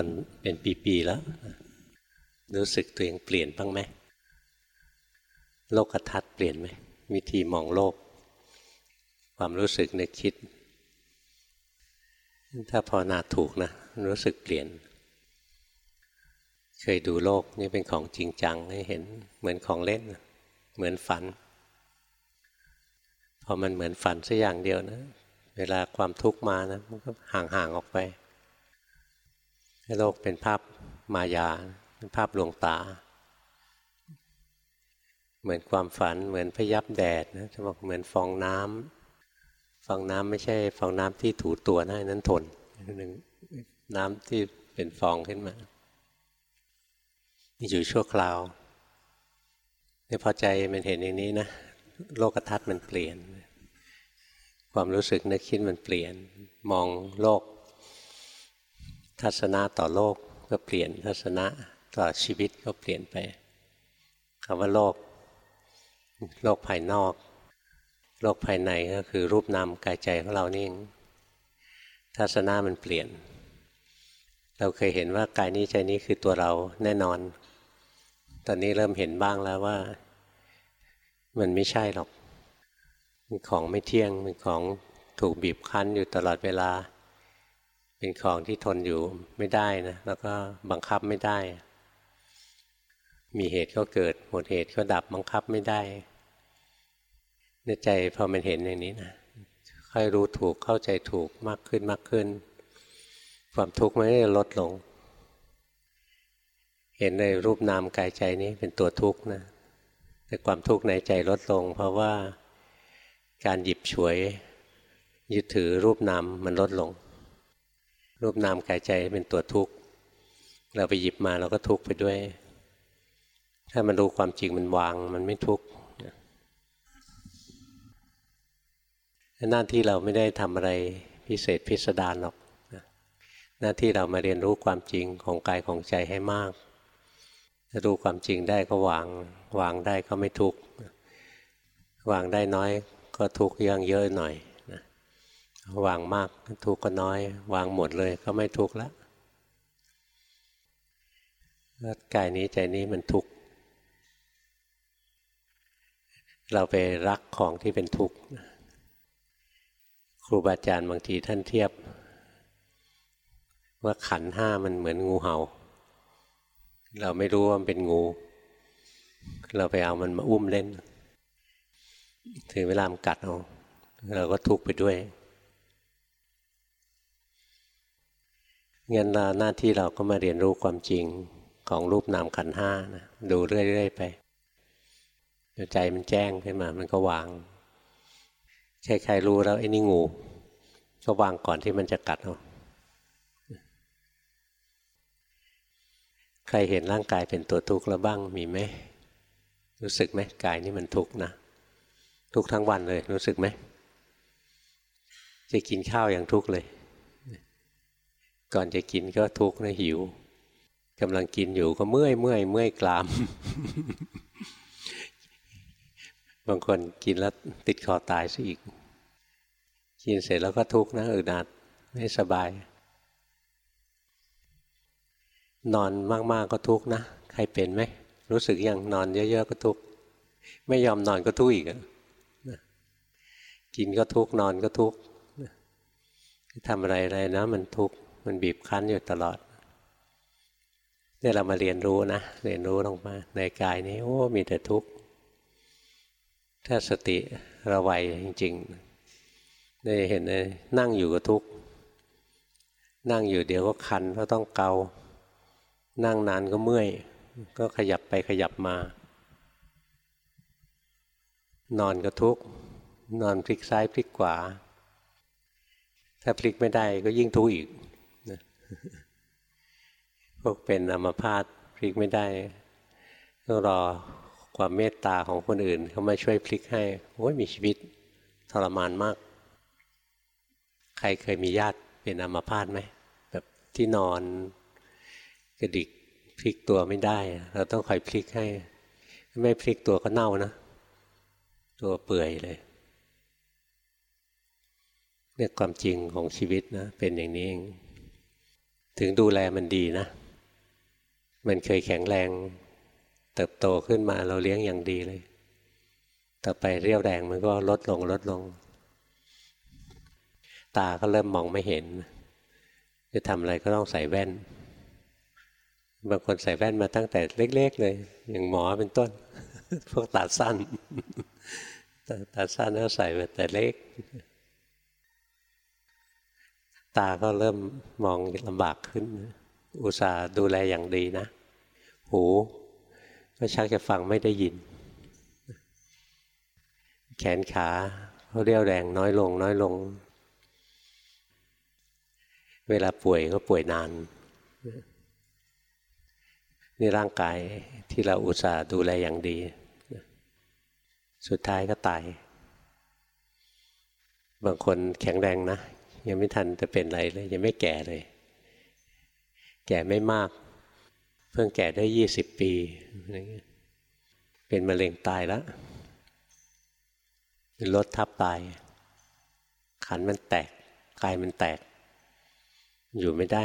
คนเป็นปีๆแล้วรู้สึกตัวเองเปลี่ยนบ้างไหมโลกทัศน์เปลี่ยนไหมวิธีมองโลก ความรู้สึกนึกคิด ถ้าพอนาถูกนะ รู้สึกเปลี่ยน เคยดูโลกนี่เป็นของจริงจังให้เห็นเหมือนของเล่น เหมือนฝัน พอมันเหมือนฝันสักอย่างเดียวนะ เวลาความทุกข์มานะมันก็ห่างๆออกไป โลกเป็นภาพมายา เป็นภาพลวงตา เหมือนความฝันเหมือนพยับแดดนะจะบอกเหมือนฟองน้ำฟองน้ำไม่ใช่ฟองน้ำที่ถูตัวนะนั้นทนหนึ่งน้ำที่เป็นฟองขึ้นมาอยู่ชั่วคราวเนี่ยพอใจมันเห็นอย่างนี้นะโลกทัศน์มันเปลี่ยน ความรู้สึกนึกคิดมันเปลี่ยน มองโลก ทัศนะต่อโลกก็เปลี่ยนทัศนะต่อชีวิตก็เปลี่ยนไปคำว่าโลก โลกภายนอก โลกภายในก็คือรูปนามกายใจของเรานี่เองทัศนะมันเปลี่ยน เราเคยเห็นว่ากายนี้ใจนี้คือตัวเราแน่นอน ตอนนี้เริ่มเห็นบ้างแล้วว่า มันไม่ใช่หรอกเป็นของไม่เที่ยงเป็นของถูกบีบคั้นอยู่ตลอดเวลา เป็นของที่ทนอยู่ไม่ได้นะแล้วก็บังคับไม่ได้ มีเหตุก็เกิดหมดเหตุก็ดับบังคับไม่ได้ในใจพอมันเห็นอย่างนี้นะค่อยรู้ถูกเข้าใจถูกมากขึ้นมากขึ้น ความทุกข์ไม่ได้ลดลง เห็นในรูปนามกายใจนี้เป็นตัวทุกข์นะแต่ความทุกข์ในใจลดลง เพราะว่าการหยิบฉวยยึดถือรูปนามมันลดลง รูปนามกายใจเป็นตัวทุกข์ เราไปหยิบมาเราก็ทุกข์ไปด้วย ถ้ามันรู้ความจริงมันวาง มันไม่ทุกข์หน้าที่เราไม่ได้ทำอะไรพิเศษพิสดารหรอกหน้าที่เรามาเรียนรู้ความจริงของกายของใจให้มากถ้ารู้ความจริงได้ก็วาง วางได้ก็ไม่ทุกข์วางได้น้อยก็ทุกข์ยังเยอะหน่อย วางมากทุกข์ก็น้อย วางหมดเลยก็ไม่ทุกข์แล้วกายนี้ใจนี้มันทุกข์เราไปรักของที่เป็นทุกข์ครูบาอาจารย์บางทีท่านเทียบ ว่าขันห้ามันเหมือนงูเหา่า เราไม่รู้ว่ามันเป็นงู เราไปเอามันมาอุ้มเล่น ถึงเวลามันกัดเอาเราก็ทุกข์ไปด้วย งั้นหน้าที่เราก็มาเรียนรู้ความจริงของรูปนามขันห้านะดูเรื่อยๆไปใจมันแจ้งขึ้นมา มันก็วางใครๆรู้แล้วไอ้นี่งู ก็วางก่อนที่มันจะกัดเอาใครเห็นร่างกายเป็นตัวทุกข์แล้วบ้างมีไหมรู้สึกไหมกายนี่มันทุกข์นะทุกทั้งวันเลย รู้สึกไหมจะกินข้าวอย่างทุกข์เลย ก่อนจะกินก็ทุกข์นะหิวกำลังกินอยู่ก็เมื่อยเมื่อยเมื่อยกลาม บางคนกินแล้วติดคอตายซะอีก กินเสร็จแล้วก็ทุกข์นะอึดอัดไม่สบาย นอนมากๆก็ทุกข์นะ ใครเป็นไหม รู้สึกยังนอนเยอะๆก็ทุกข์ไม่ยอมนอนก็ทุกข์อีกกินก็ทุกข์นอนก็ทุกข์ทำอะไรอะไรนะ มันทุกข์ มันบีบคั้นอยู่ตลอดเนี่ยเรามาเรียนรู้นะเรียนรู้ลงมาในกายนี้โอ้มีแต่ทุกข์ถ้าสติระไวจริงๆได้เห็นเลยนั่งอยู่ก็ทุกข์นั่งอยู่เดี๋ยวก็คันก็ต้องเกา นั่งนานก็เมื่อย ก็ขยับไปขยับมา นอนก็ทุกข์นอนพลิกซ้ายพลิกขวาถ้าพลิกไม่ได้ก็ยิ่งทุกข์อีก พวกเป็นอัมพาตพลิกไม่ได้ต้องรอความเมตตาของคนอื่นเขามาช่วยพลิกให้โอ้ยมีชีวิตทรมานมาก ใครเคยมีญาติเป็นอัมพาตไหมแบบที่นอนกระดิกพลิกตัวไม่ได้ เราต้องคอยพลิกให้ ไม่พลิกตัวก็เน่านะ ตัวเปื่อยเลยเนี่ยความจริงของชีวิตนะเป็นอย่างนี้เอง ถึงดูแลมันดีนะ มันเคยแข็งแรง เติบโตขึ้นมาเราเลี้ยงอย่างดีเลย ต่อไปเรียวแรงมันก็ลดลงลดลง ตาก็เริ่มมองไม่เห็น จะทำอะไรก็ต้องใส่แว่น บางคนใส่แว่นมาตั้งแต่เล็ก ๆ เลย อย่างหมอเป็นต้น พวกตาสั้น ตาสั้นก็ใส่มาแต่เล็ก ตาก็เริ่มมองลำบากขึ้น อุตส่าห์ดูแลอย่างดีนะ หูก็ชักจะฟังไม่ได้ยิน แขนขาเขาเรียวแรงน้อยลง น้อยลง เวลาป่วยก็ป่วยนาน นี่ร่างกายที่เราอุตส่าห์ดูแลอย่างดี สุดท้ายก็ตาย บางคนแข็งแรงนะ ยังไม่ทันจะเป็นอะไรเลย ยังไม่แก่เลย แก่ไม่มาก เพิ่งแก่ได้ยี่สิบปีเป็นมะเร็งตายแล้วรถทับตาย ขันมันแตกกายมันแตก อยู่ไม่ได้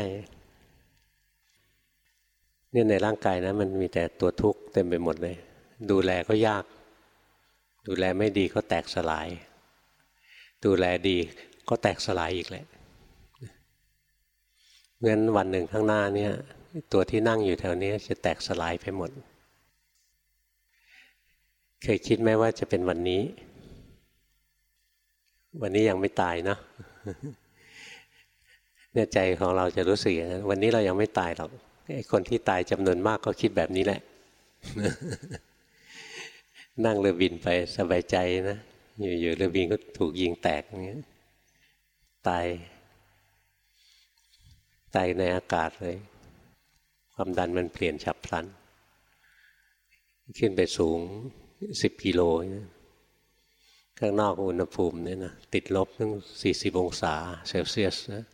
เนี่ยในร่างกายนะมันมีแต่ตัวทุกข์เต็มไปหมดเลย ดูแลก็ยาก ดูแลไม่ดีก็แตกสลาย ดูแลดี ก็แตกสลายอีกแหละงั้นวันหนึ่งข้างหน้าเนี่ย ตัวที่นั่งอยู่แถวนี้จะแตกสลายไปหมด เคยคิดไหมว่าจะเป็นวันนี้ วันนี้ยังไม่ตายเนาะเนี่ยใจของเราจะรู้สึกอย่างนั้นวันนี้เรายังไม่ตายหรอกไอ้คนที่ตายจำนวนมากก็คิดแบบนี้แหละ นั่งเรือบินไปสบายใจนะ อยู่ๆเรือบินก็ถูกยิงแตกอย่างเงี้ย ตายตายในอากาศเลย ความดันมันเปลี่ยนฉับพลัน ขึ้นไปสูงสิบกิโลข้างนอกอุณหภูมิเนี่ยนะติดลบตั้งสี่สิบองศาเซลเซียสนะ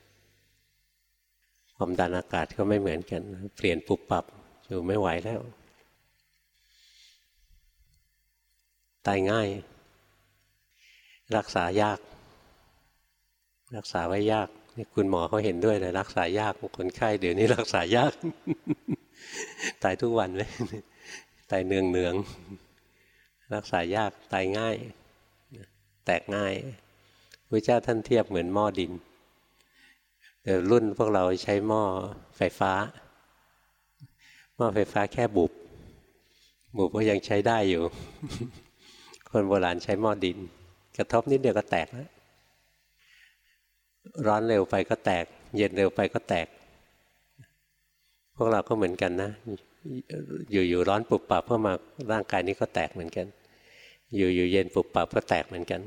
ความดันอากาศก็ไม่เหมือนกัน เปลี่ยนปุบปับอยู่ไม่ไหวแล้ว ตายง่าย รักษายาก รักษาไว้ยากนี่คุณหมอเขาเห็นด้วยเลยรักษายากคนไข้เดี๋ยวนี้รักษายาก ตายทุกวันเลยตายเนืองเนืองรักษายากตายง่าย แตกง่ายพระเจ้าท่านเทียบเหมือนหม้อดินแต่รุ่นพวกเราใช้หม้อไฟฟ้า หม้อไฟฟ้าแค่บุบ บุบก็ยังใช้ได้อยู่ คนโบราณใช้หม้อดิน กระทบนิดเดียวก็แตกแล้ว ร้อนเร็วไปก็แตก เย็นเร็วไปก็แตก พวกเราก็เหมือนกันนะ อยู่ๆร้อนปุบปับเพื่อมาร่างกายนี้ก็แตกเหมือนกัน อยู่ๆเย็นปุบปับก็แตกเหมือนกัน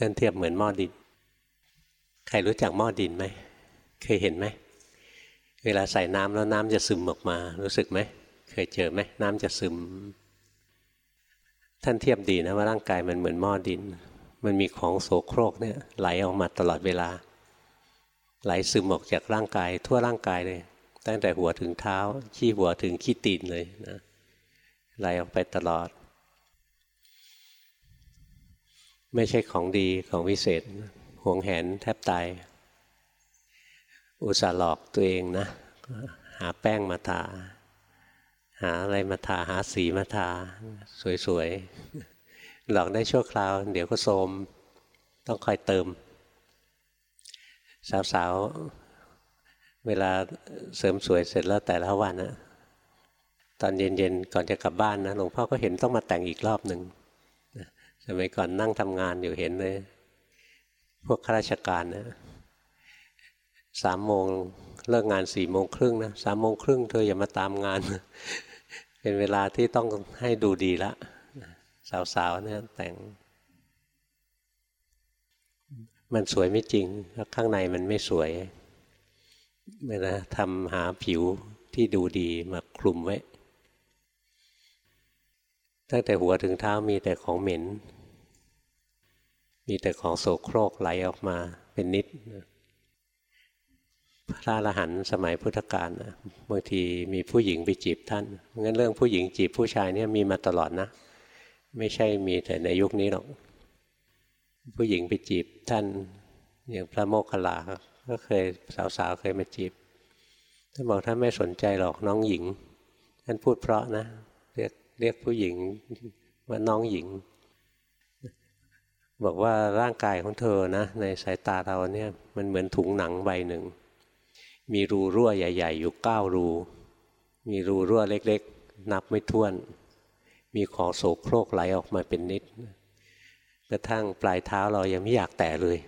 นั่นเทียบเหมือนหม้อดิน ใครรู้จักหม้อดินไหม เคยเห็นไหม เวลาใส่น้ำแล้วน้ำจะซึมออกมา รู้สึกไหม เคยเจอไหม น้ำจะซึม ท่านเทียบดีนะว่าร่างกายมันเหมือนหม้อดิน มันมีของโสโครกเนี่ยไหลออกมาตลอดเวลา ไหลซึมออกจากร่างกาย ทั่วร่างกายเลย ตั้งแต่หัวถึงเท้า ขี้หัวถึงขี้ตีนเลยนะไหลออกไปตลอด ไม่ใช่ของดีของวิเศษห่วงแหนแทบตาย อุตส่าห์หลอกตัวเองนะ หาแป้งมาทา หาอะไรมาทา หาสีมาทา สวยๆ หลอกได้ชั่วคราว เดี๋ยวก็โทมต้องคอยเติม สาวๆ เวลาเสริมสวยเสร็จแล้วแต่ละวันนะตอนเย็นๆ ก่อนจะกลับบ้านนะหลวงพ่อก็เห็นต้องมาแต่งอีกรอบหนึ่งสมัยก่อนนั่งทำงานอยู่เห็นเลย พวกข้าราชการนะสามโมงเลิกงานสี่โมงครึ่งนะสามโมงครึ่งเธออย่ามาตามงาน เป็นเวลาที่ต้องให้ดูดีละ สาวๆเนี่ยแต่ง มันสวยไม่จริงแล้วข้างในมันไม่สวยเวลาทำหาผิวที่ดูดีมาคลุมไว้ ตั้งแต่หัวถึงเท้ามีแต่ของเหม็น มีแต่ของโสโครกไหลออกมาเป็นนิดพระอรหันต์สมัยพุทธกาลนะบางทีมีผู้หญิงไปจีบท่านงั้นเรื่องผู้หญิงจีบผู้ชายเนี่ยมีมาตลอดนะ ไม่ใช่มีแต่ในยุคนี้หรอก ผู้หญิงไปจีบท่านอย่างพระโมคคัลลาก็เคยสาวๆเคยมาจีบท่านบอกท่านไม่สนใจหรอกน้องหญิง ท่านพูดเพราะนะ เรียกเรียกผู้หญิงว่าน้องหญิง บอกว่าร่างกายของเธอนะ ในสายตาเราเนี่ยมันเหมือนถุงหนังใบหนึ่ง มีรูรั่วใหญ่ ๆ อยู่เก้ารู มีรูรั่วเล็ก ๆ นับไม่ถ้วน มีของโสโครกไหลออกมาเป็นนิด กระทั่งปลายเท้าเรายังไม่อยากแตะเลย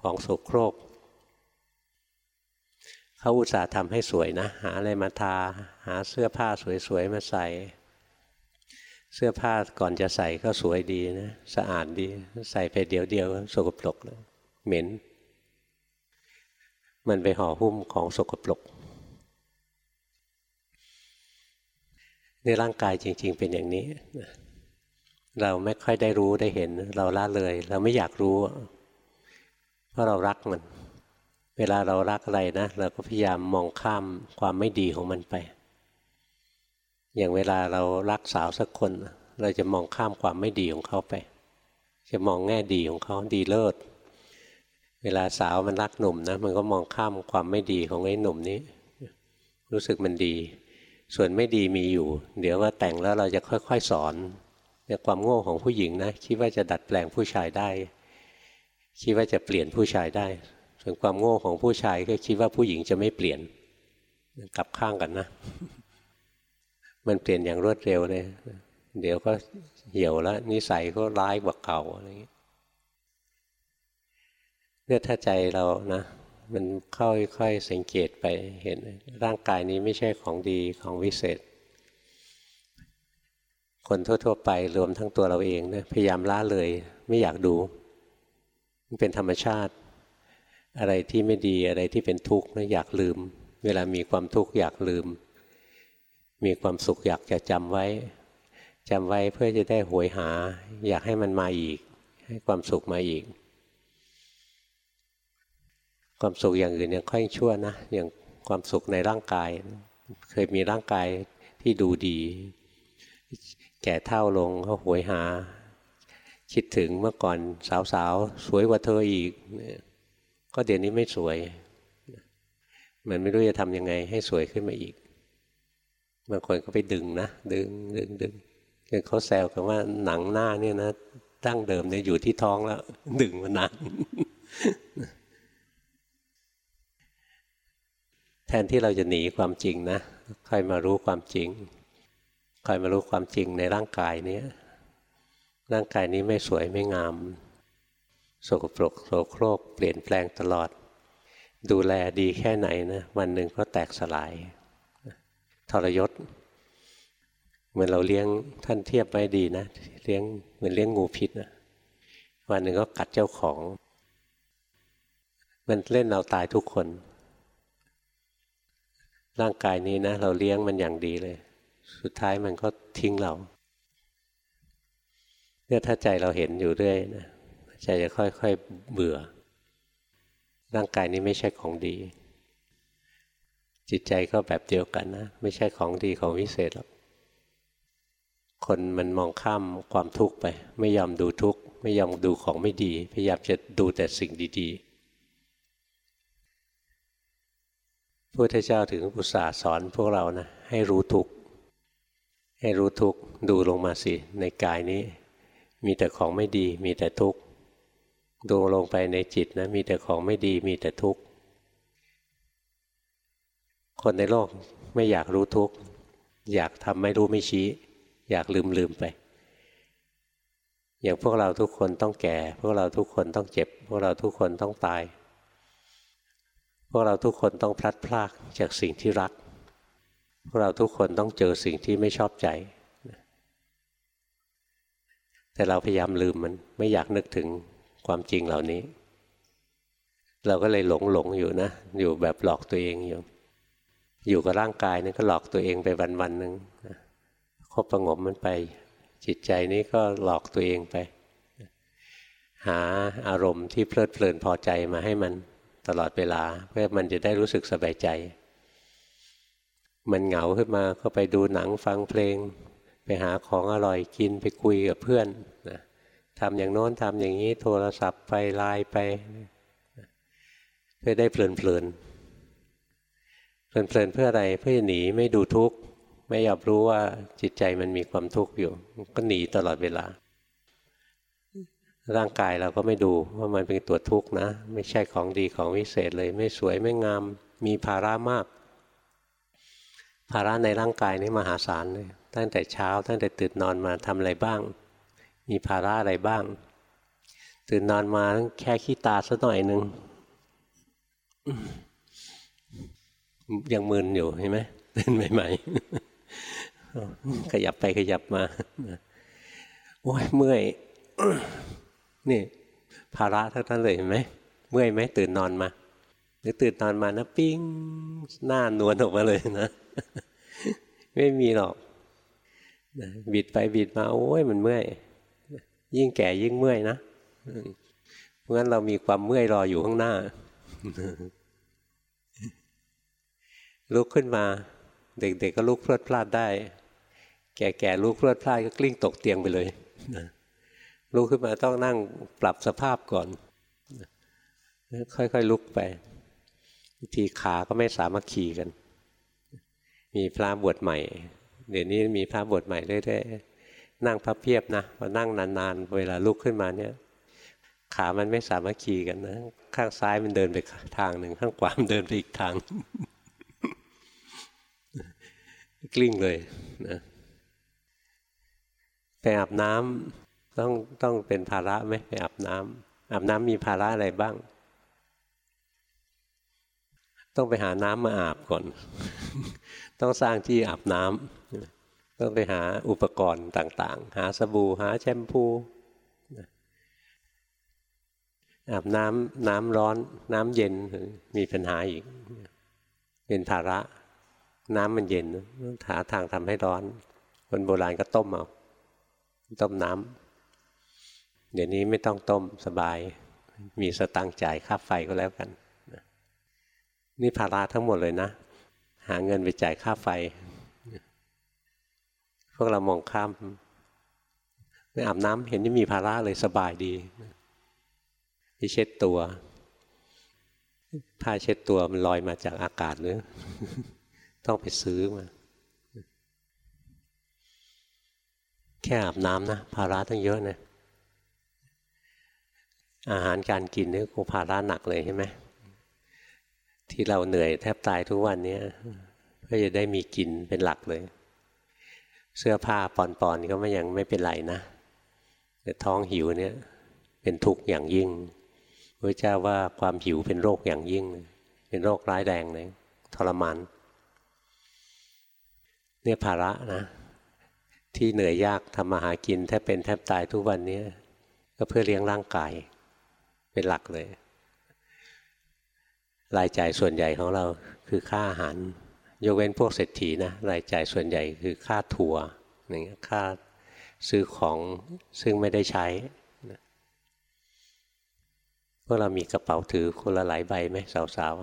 ของโสโครก เขาอุตส่าห์ทำให้สวยนะ หาอะไรมาทา หาเสื้อผ้าสวยๆมาใส่ เสื้อผ้าก่อนจะใส่ก็สวยดีนะ สะอาดดี ใส่ไปเดียวเดียวสกปรกเลยเหม็น มันไปห่อหุ้มของสกปรก นี่ร่างกายจริง ๆ เป็นอย่างนี้ เราไม่ค่อยได้รู้ได้เห็น เราละเลย เราไม่อยากรู้ เพราะเรารักมัน เวลาเรารักอะไรนะเราก็พยายามมองข้ามความไม่ดีของมันไป อย่างเวลาเรารักสาวสักคน เราจะมองข้ามความไม่ดีของเขาไป จะมองแง่ดีของเขาดีเลิศเวลาสาวมันรักหนุ่มนะมันก็มองข้ามความไม่ดีของไอ้หนุ่มนี้ รู้สึกมันดี ส่วนไม่ดีมีอยู่ เดี๋ยวว่าแต่งแล้วเราจะค่อย ๆ สอนเนี่ยความโง่ของผู้หญิงนะคิดว่าจะดัดแปลงผู้ชายได้ คิดว่าจะเปลี่ยนผู้ชายได้ ส่วนความโง่ของผู้ชายก็คิดว่าผู้หญิงจะไม่เปลี่ยนกลับข้างกันนะ มันเปลี่ยนอย่างรวดเร็วเลยเดี๋ยวก็เหี่ยวแล้วนิสัยก็ร้ายกว่าเก่าอะไรอย่างนี้เนี่ยถ้าใจเรานะ มันค่อยๆสังเกตไปเห็นร่างกายนี้ไม่ใช่ของดีของวิเศษ คนทั่ว ๆ ไปรวมทั้งตัวเราเองนะพยายามละเลย ไม่อยากดู มันเป็นธรรมชาติ อะไรที่ไม่ดีอะไรที่เป็นทุกข์นะอยากลืม เวลามีความทุกข์อยากลืม มีความสุขอยากจะจำไว้จำไว้เพื่อจะได้หวยหา อยากให้มันมาอีก ให้ความสุขมาอีก ความสุขอย่างอื่นยังค่อยชั่วนะอย่างความสุขในร่างกาย เคยมีร่างกายที่ดูดี แก่เท่าลงก็หวยหา คิดถึงเมื่อก่อนสาวๆสวยกว่าเธออีก ก็เดี๋ยวนี้ไม่สวยมันไม่รู้จะทำยังไงให้สวยขึ้นมาอีกบางคนก็ไปดึงนะ ดึงดึงดึงคือเขาแซวกันว่าหนังหน้าเนี่ยนะตั้งเดิมเนี่ยอยู่ที่ท้องแล้ว ดึงมานาน แทนที่เราจะหนีความจริงนะค่อยมารู้ความจริงค่อยมารู้ความจริงในร่างกายนี้ร่างกายนี้ไม่สวยไม่งาม สกปรกโสโครก เปลี่ยนแปลงตลอด ดูแลดีแค่ไหนนะวันหนึ่งก็แตกสลาย ทรยศ เหมือนเราเลี้ยงท่านเทียบไว้ดีนะเลี้ยงเหมือนเลี้ยงงูพิษนะวันหนึ่งก็กัดเจ้าของ มันเล่นเราตายทุกคน ร่างกายนี้นะ เราเลี้ยงมันอย่างดีเลย สุดท้ายมันก็ทิ้งเราเนี่ยถ้าใจเราเห็นอยู่เรื่อยนะใจจะค่อยๆเบื่อ ร่างกายนี้ไม่ใช่ของดี จิตใจก็แบบเดียวกันนะ ไม่ใช่ของดีของวิเศษหรอกคนมันมองข้ามความทุกข์ไป ไม่ยอมดูทุกข์ไม่ยอมดูของไม่ดี พยายามจะดูแต่สิ่งดี ๆพระ พุทธเจ้าถึงอุตส่าห์สอนพวกเรานะให้รู้ทุกข์ให้รู้ทุกข์ดูลงมาสิ ในกายนี้ มีแต่ของไม่ดี มีแต่ทุกข์ดูลงไปในจิตนะมีแต่ของไม่ดี มีแต่ทุกข์คนในโลกไม่อยากรู้ทุกข์อยากทำไม่รู้ไม่ชี้ อยากลืมลืมไป อย่างพวกเราทุกคนต้องแก่ พวกเราทุกคนต้องเจ็บ พวกเราทุกคนต้องตาย พวกเราทุกคนต้องพลัดพรากจากสิ่งที่รัก พวกเราทุกคนต้องเจอสิ่งที่ไม่ชอบใจ แต่เราพยายามลืมมันไม่อยากนึกถึงความจริงเหล่านี้ เราก็เลยหลงหลงอยู่นะ อยู่แบบหลอกตัวเองอยู่อยู่กับร่างกายนี่ก็หลอกตัวเองไปวันวันหนึ่งคบประงมมันไป จิตใจนี้ก็หลอกตัวเองไป หาอารมณ์ที่เพลิดเพลินพอใจมาให้มัน ตลอดเวลา เพื่อมันจะได้รู้สึกสบายใจ มันเหงาขึ้นมาก็ไปดูหนังฟังเพลง ไปหาของอร่อยกินไปคุยกับเพื่อนทำอย่างโน้นทำอย่างนี้โทรศัพท์ไปไลน์ไปเพื่อได้เพลินเพลินเพลินเพลินเพื่ออะไรเพื่อหนีไม่ดูทุกข์ไม่ยอมรู้ว่าจิตใจมันมีความทุกข์อยู่ ก็หนีตลอดเวลา ร่างกายเราก็ไม่ดูว่ามันเป็นตัวทุกข์นะ ไม่ใช่ของดีของวิเศษเลย ไม่สวยไม่งาม มีภาระมาก ภาระในร่างกายนี่มหาศาลเลยตั้งแต่เช้า ตั้งแต่ตื่นนอนมาทำอะไรบ้าง มีภาระอะไรบ้าง ตื่นนอนมาแค่ขี้ตาสักหน่อยหนึ่งยังมึนอยู่เห็นไหมตื่นใหม่ๆขยับไปขยับมาโอ้ยเมื่อย นี่ ภาระทั้งนั้นเลยเห็นไหมเมื่อยไหมตื่นนอนมา หรือตื่นนอนมานะปิ้งหน้านวลออกมาเลยนะ ไม่มีหรอกบิดไปบิดมาโอ้ยมันเมื่อย ยิ่งแก่ยิ่งเมื่อยนะเพราะงั้นเรามีความเมื่อยรออยู่ข้างหน้า ลุกขึ้นมา เด็กๆก็ลุกพลวดพลาดได้ แก่ๆลุกพลวดพลาดก็กลิ้งตกเตียงไปเลย ลุกขึ้นมาต้องนั่งปรับสภาพก่อน ค่อยๆลุกไปทีขาก็ไม่สามารถขี่กัน มีพระบวชใหม่ เดี๋ยวนี้มีพระบวชใหม่เรื่อยๆนั่งพับเพียบนะพอนั่งนานๆ เวลาลุกขึ้นมาเนี่ย ขามันไม่สามารถขี่กันนะ ข้างซ้ายมันเดินไปทางหนึ่งข้างขวามันเดินไปอีกทาง กลิ้งเลยนะไปอาบน้ำ ต้องต้องเป็นภาระไหมไปอาบน้ำอาบน้ำมีภาระอะไรบ้าง ต้องไปหาน้ำมาอาบก่อน ต้องสร้างที่อาบน้ำต้องไปหาอุปกรณ์ต่าง ๆ หาสบู่หาแชมพูอาบน้ำน้ำร้อน น้ำเย็นมีปัญหาอีก เป็นภาระ น้ำมันเย็นหาทางทำให้ร้อน คนโบราณก็ต้มเอาต้มน้ำ เดี๋ยวนี้ไม่ต้องต้มสบาย มีสตังจ่ายค่าไฟก็แล้วกัน นี่ภาระทั้งหมดเลยนะ หาเงินไปจ่ายค่าไฟ พวกเรามองข้ามไม่อาบน้ำเห็นที่มีภาระเลยสบายดีไปเช็ดตัวผ้าเช็ดตัวมันลอยมาจากอากาศหรือ ต้องไปซื้อมา แค่อาบน้ำนะภาระตั้งเยอะนะ อาหารการกินนี่กูภาระหนักเลยใช่ไหมที่เราเหนื่อยแทบตายทุกวันนี้เพื่อจะได้มีกินเป็นหลักเลย เสื้อผ้าปอนๆก็ไม่ยังไม่เป็นไรนะแต่ท้องหิวเนี่ย เป็นทุกข์อย่างยิ่งพระเจ้าว่าความหิวเป็นโรคอย่างยิ่ง เป็นโรคร้ายแรงเลยทรมานเนี่ยภาระนะ ที่เหนื่อยยากทำมาหากินแทบเป็นแทบตายทุกวันนี้ก็เพื่อเลี้ยงร่างกาย เป็นหลักเลย รายจ่ายส่วนใหญ่ของเราคือค่าอาหาร ยกเว้นพวกเศรษฐีนะรายจ่ายส่วนใหญ่คือค่าทัวร์อย่างเงี้ยค่าซื้อของซึ่งไม่ได้ใช้พวกเรามีกระเป๋าถือคนละหลายใบไหมสาว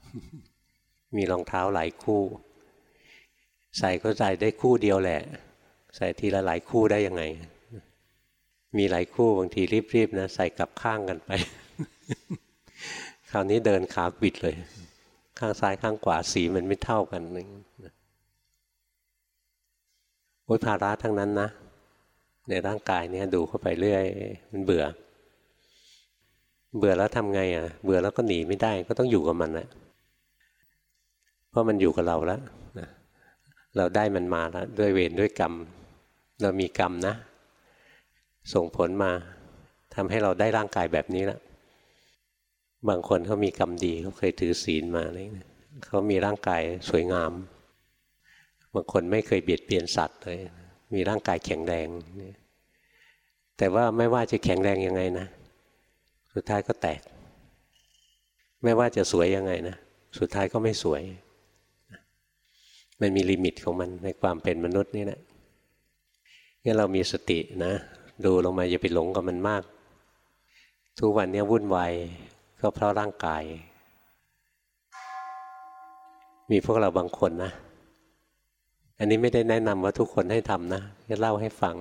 ๆ มีรองเท้าหลายคู่ ใส่ก็ใส่ได้คู่เดียวแหละ ใส่ทีละหลายคู่ได้ยังไง มีหลายคู่บางทีรีบๆนะใส่กลับข้างกันไป คราวนี้เดินขาบิดเลย ข้างซ้ายข้างขวาสีมันไม่เท่ากันนึงโอ้ยภาระทั้งนั้นนะ ในร่างกายเนี่ยดูเข้าไปเรื่อย มันเบื่อ เบื่อแล้วทำไงอะ เบื่อแล้วก็หนีไม่ได้ก็ต้องอยู่กับมันแหละเพราะมันอยู่กับเราแล้วเราได้มันมาแล้วด้วยเวรด้วยกรรม เรามีกรรมนะ ส่งผลมาทำให้เราได้ร่างกายแบบนี้แล้วบางคนเขามีกรรมดีเขาเคยถือศีลมาอะไรเขามีร่างกายสวยงาม บางคนไม่เคยเบียดเบียนสัตว์เลย มีร่างกายแข็งแรง แต่ว่าไม่ว่าจะแข็งแรงยังไงนะ สุดท้ายก็แตก ไม่ว่าจะสวยยังไงนะ สุดท้ายก็ไม่สวย มันมีลิมิตของมันในความเป็นมนุษย์นี่แหละงั้นเรามีสตินะ ดูลงมาอย่าไปหลงกับมันมาก ทุกวันนี้วุ่นวายก็เพราะร่างกาย มีพวกเราบางคนนะ อันนี้ไม่ได้แนะนำว่าทุกคนให้ทำนะแค่เล่าให้ฟัง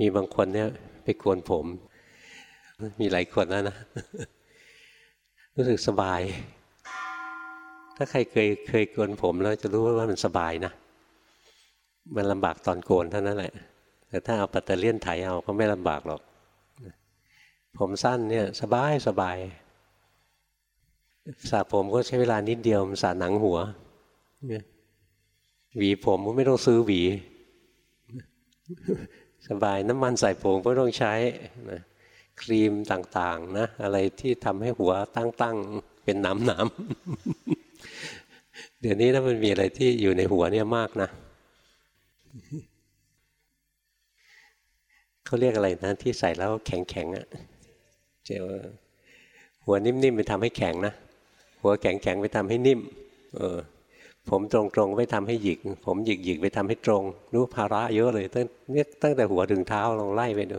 มีบางคนเนี่ยไปโกนผม มีหลายคนแล้วนะ รู้สึกสบาย ถ้าใครเคยเคยโกนผมแล้วจะรู้ว่ามันสบายนะ มันลำบากตอนโกนเท่านั้นแหละ แต่ถ้าเอาปัตเตอร์เลียนไถเอาก็ไม่ลำบากหรอก ผมสั้นเนี่ยสบายสบายสระผมก็ใช้เวลานิดเดียวมันสระหนังหัวหวีผมก็ไม่ต้องซื้อหวี สบายน้ำมันใส่ผมก็ต้องใช้นะครีมต่างๆนะอะไรที่ทำให้หัวตั้งๆเป็นน้ำนามเดี๋ยวนี้ถ้ามันมีอะไรที่อยู่ในหัวเนี่ยมากนะ เขาเรียกอะไรนะที่ใส่แล้วแข็งๆอะ่ะเจลหัวนิ่มๆไปทำให้แข็งนะหัวแข็งๆไปทำให้นิ่ม เออ ผมตรงๆไปทำให้หยิก ผมหยิกๆไปทำให้ตรง รู้ภาระเยอะเลย ตั้งเนี่ยตั้งแต่หัวถึงเท้าลองไล่ไปดู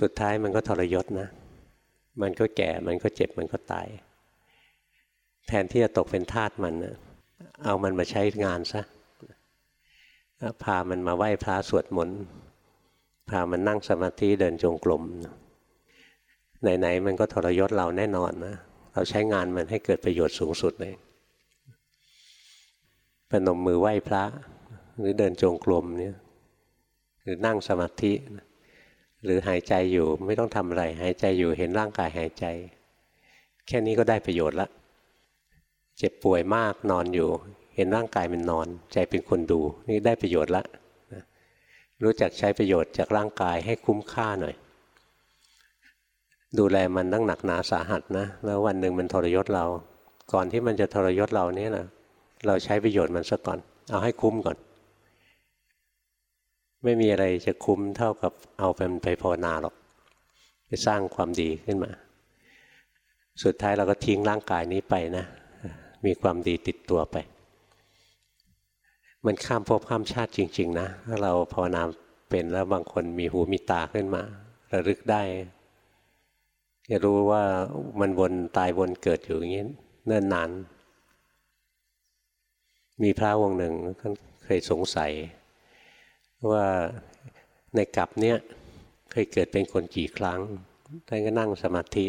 สุดท้ายมันก็ทรยศนะ มันก็แก่มันก็เจ็บมันก็ตาย แทนที่จะตกเป็นทาสมันนะเอามันมาใช้งานซะ พามันมาไหว้พระสวดมนต์พามันนั่งสมาธิเดินจงกรมไหนๆมันก็ทรยศเราแน่นอนนะเราใช้งานมันให้เกิดประโยชน์สูงสุดเลยปนมมือไหว้พระ หรือเดินจงกรมเนี่ยหรือนั่งสมาธิ หรือหายใจอยู่ไม่ต้องทำอะไร หายใจอยู่เห็นร่างกายหายใจ แค่นี้ก็ได้ประโยชน์ละ เจ็บป่วยมากนอนอยู่ เห็นร่างกายมันนอน ใจเป็นคนดู นี่ได้ประโยชน์ละรู้จักใช้ประโยชน์จากร่างกายให้คุ้มค่าหน่อย ดูแลมันตั้งหนักหนาสาหัสนะ แล้ววันหนึ่งมันทรยศเรา ก่อนที่มันจะทรยศเราเนี่ยนะเราใช้ประโยชน์มันซะก่อน เอาให้คุ้มก่อน ไม่มีอะไรจะคุ้มเท่ากับเอาไปไปภาวนาหรอกไปสร้างความดีขึ้นมา สุดท้ายเราก็ทิ้งร่างกายนี้ไปนะ มีความดีติดตัวไป มันข้ามภพข้ามชาติจริง ๆ นะถ้าเราภาวนาเป็นแล้วบางคนมีหูมีตาขึ้นมา ระลึกได้จะรู้ว่ามันวนตายวนเกิดอยู่อย่างนี้เนิ่นนาน มีพระวงหนึ่งเคยสงสัย ว่าในกลับเนี้ยเคยเกิดเป็นคนกี่ครั้งท่านก็นั่งสมาธิ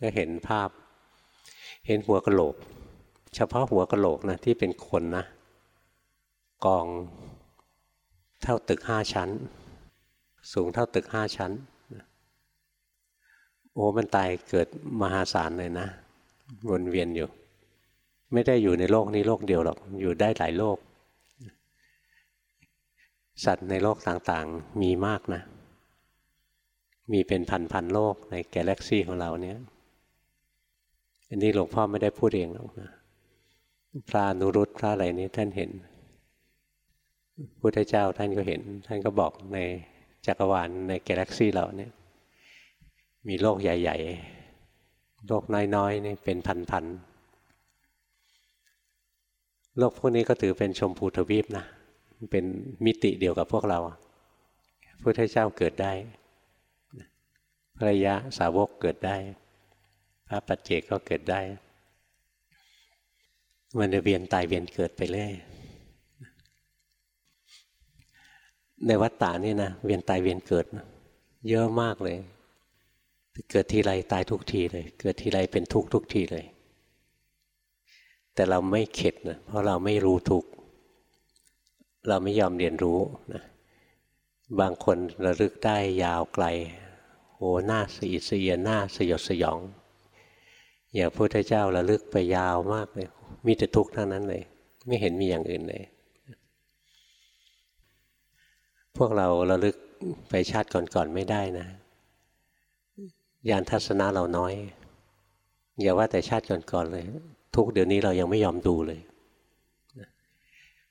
ก็เห็นภาพ เห็นหัวกะโหลก เฉพาะหัวกะโหลกนะที่เป็นคนนะ กองเท่าตึกห้าชั้น สูงเท่าตึกห้าชั้น โอ้มันตายเกิดมหาศาลเลยนะวนเวียนอยู่ ไม่ได้อยู่ในโลกนี้โลกเดียวหรอก อยู่ได้หลายโลก สัตว์ในโลกต่างๆมีมากนะ มีเป็นพันๆโลกในกาแล็กซี่ของเราเนี่ยอันนี้หลวงพ่อไม่ได้พูดเองหรอกนะพระนุรุตพระอะไรนี้ท่านเห็น พุทธเจ้าท่านก็เห็น ท่านก็บอกในจักรวาลในกาแล็กซี่เราเนี่ย มีโลกใหญ่ ๆ โลกน้อยๆนี่เป็นพันๆโลกพวกนี้ก็ถือเป็นชมพูทวีปนะเป็นมิติเดียวกับพวกเราพุทธเจ้าเกิดได้พระยะสาวกเกิดได้ พระปัจเจกก็เกิดได้ มันจะเวียนตายเวียนเกิดไปเรื่อย ในวัฏฏานี่นะเวียนตายเวียนเกิดเยอะมากเลย เกิดทีไรตายทุกทีเลย เกิดทีไรเป็นทุกทุกทีเลย แต่เราไม่เข็ดนะเพราะเราไม่รู้ทุกเราไม่ยอมเรียนรู้นะบางคนระลึกได้ยาวไกลโอ้หน้าสีเสียหน้าสยดสยองอย่างพระพุทธเจ้าระลึกไปยาวมากเลย มีแต่ทุกข์เทั้งนั้นเลย ไม่เห็นมีอย่างอื่นเลย พวกเราระลึกไปชาติก่อนๆไม่ได้นะยานทัศนะเราน้อย อย่าว่าแต่ชาติก่อนๆเลย ทุกเดี๋ยวนี้เรายังไม่ยอมดูเลย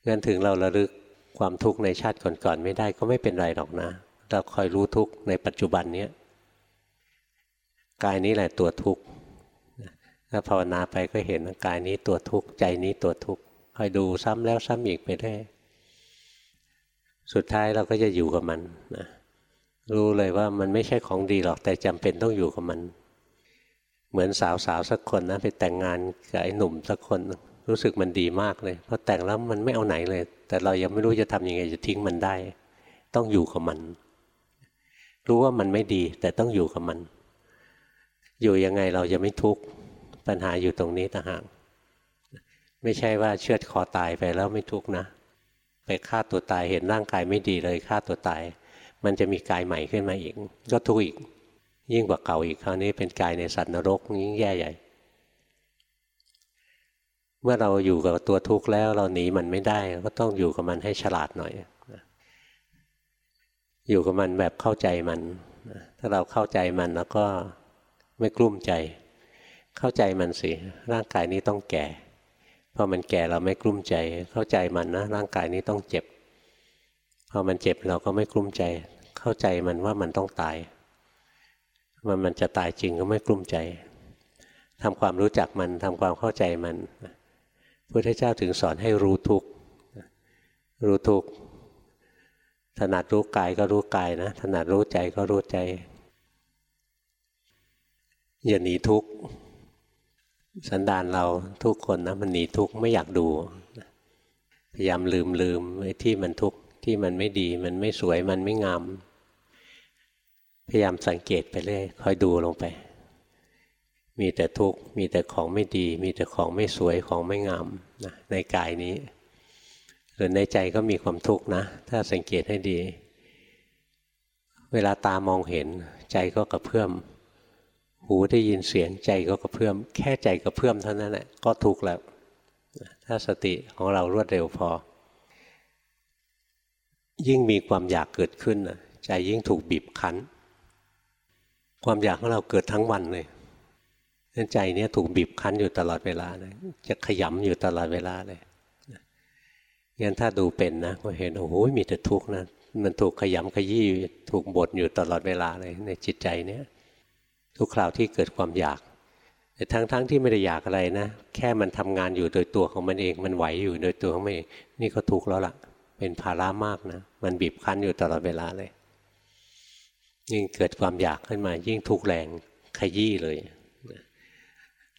งั้นถึงเราระลึกความทุกข์ในชาติก่อนๆไม่ได้ก็ไม่เป็นไรหรอกนะ เราคอยรู้ทุกข์ในปัจจุบันเนี้ยกายนี้แหละตัวทุกข์ถ้าภาวนาไปก็เห็นกายนี้ตัวทุกข์ใจนี้ตัวทุกข์คอยดูซ้ำแล้วซ้ำอีกไปได้ สุดท้ายเราก็จะอยู่กับมันนะรู้เลยว่ามันไม่ใช่ของดีหรอกแต่จำเป็นต้องอยู่กับมัน เหมือนสาวสาวสักคนนะไปแต่งงานกับไอ้หนุ่มสักคน รู้สึกมันดีมากเลยพอแต่งแล้วมันไม่เอาไหนเลย แต่เรายังไม่รู้จะทำยังไงจะทิ้งมันได้ ต้องอยู่กับมัน รู้ว่ามันไม่ดีแต่ต้องอยู่กับมัน อยู่ยังไงเราจะไม่ทุกข์ปัญหาอยู่ตรงนี้ต่างหากไม่ใช่ว่าเชือดคอตายไปแล้วไม่ทุกข์นะ ไปฆ่าตัวตายเห็นร่างกายไม่ดีเลยฆ่าตัวตาย มันจะมีกายใหม่ขึ้นมาอีก ก็ทุกข์อีก ยิ่งกว่าเก่าอีกคราวนี้เป็นกายในสัตว์นรกยิ่งแย่ใหญ่ เมื่อเราอยู่กับตัวทุกข์แล้วเราหนีมันไม่ได้ก็ต้องอยู่กับมันให้ฉลาดหน่อยอยู่กับมันแบบเข้าใจมัน ถ้าเราเข้าใจมันแล้วก็ไม่กลุ้มใจ เข้าใจมันสิ ร่างกายนี้ต้องแก่ พอมันแก่เราไม่กลุ้มใจ เข้าใจมันนะร่างกายนี้ต้องเจ็บ พอมันเจ็บเราก็ไม่กลุ้มใจ เข้าใจมันว่ามันต้องตาย มันมันจะตายจริงก็ไม่กลุ้มใจทำความรู้จักมันทำความเข้าใจมันพระพุทธเจ้าถึงสอนให้รู้ทุกรู้ทุกถนัดรู้กายก็รู้กายนะถนัดรู้ใจก็รู้ใจอย่าหนีทุกข์ สันดานเราทุกคนนะมันหนีทุกข์ไม่อยากดู พยายามลืมลืมไอ้ที่มันทุกข์ที่มันไม่ดีมันไม่สวยมันไม่งาม พยายามสังเกตไปเรื่อยคอยดูลงไป มีแต่ทุกข์มีแต่ของไม่ดี มีแต่ของไม่สวยของไม่งามนะในกายนี้หรือในใจก็มีความทุกข์นะ ถ้าสังเกตให้ดี เวลาตามองเห็นใจก็กระเพื่อม หูได้ยินเสียงใจก็กระเพื่อม แค่ใจกระเพื่อมเท่านั้นแหละก็ทุกข์แล้ว ถ้าสติของเรารวดเร็วพอ ยิ่งมีความอยากเกิดขึ้นใจยิ่งถูกบีบคั้น ความอยากของเราเกิดทั้งวันเลยใจเนี้ยถูกบีบคั้นอยู่ตลอดเวลาเลยจะขยำอยู่ตลอดเวลาเลยงั้นถ้าดูเป็นนะก็เห็นโอ้โหมีแต่ทุกข์นะมันถูกขยำขยี้ถูกบดอยู่ตลอดเวลาเลยในจิตใจเนี้ย ทุกคราวที่เกิดความอยาก แต่ทั้งๆทที่ไม่ได้อยากอะไรนะ แค่มันทำงานอยู่โดยตัวของมันเอง มันไหวอยู่โดยตัวของมันเองนี่ก็ทุกข์แล้วล่ะ เป็นภาระมากนะ มันบีบคั้นอยู่ตลอดเวลาเลย ยิ่งเกิดความอยากขึ้นมา ยิ่งทุกข์แรงขยี้เลย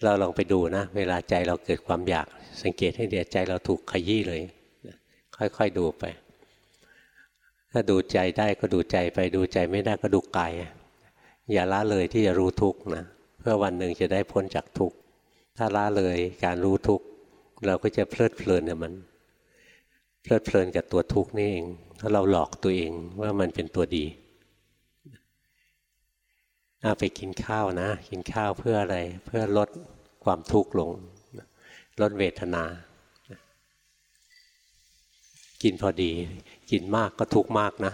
เราลองไปดูนะ เวลาใจเราเกิดความอยาก สังเกตให้เดียใจเราถูกขยี้เลย ค่อยๆดูไป ถ้าดูใจได้ก็ดูใจไป ดูใจไม่ได้ก็ดูกาย อย่าละเลยที่จะรู้ทุกข์นะเพื่อวันหนึ่งจะได้พ้นจากทุกข์ถ้าละเลยการรู้ทุกข์เราก็จะเพลิดเพลินกับมัน เพลิดเพลินกับตัวทุกข์นี่เองถ้าเราหลอกตัวเองว่ามันเป็นตัวดีเอาไปกินข้าวนะ กินข้าวเพื่ออะไรเพื่อลดความทุกข์ลง ลดเวทนา กินพอดี กินมากก็ทุกข์มากนะ